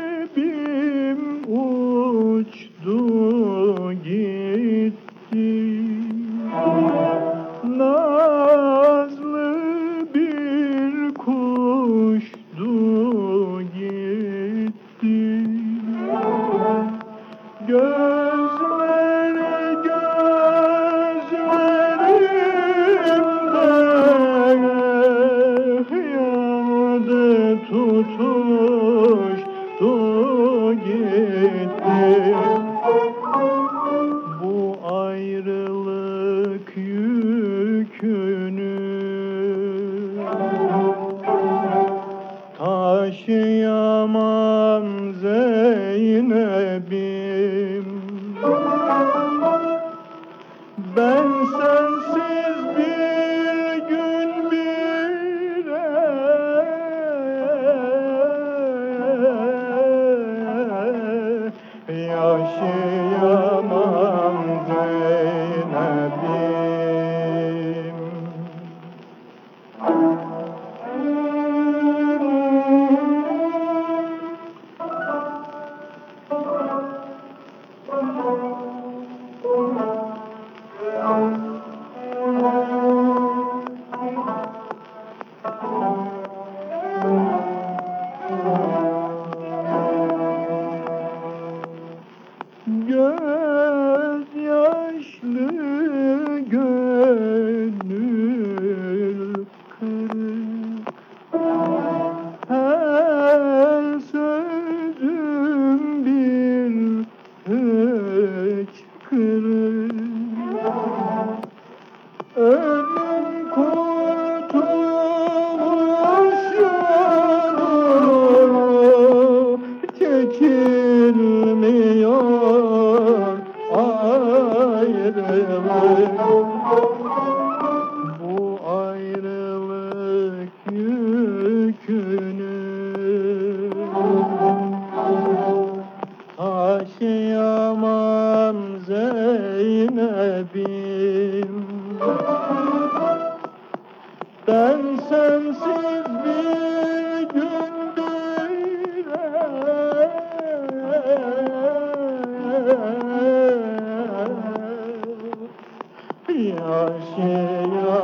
Zeynep'im uçtu gitti. Nazlı bir kuştu gitti. Gör Monsieur. Bu ayrılık yükünü Taşıyamam Zeynep'im. Ben sensiz bir aşina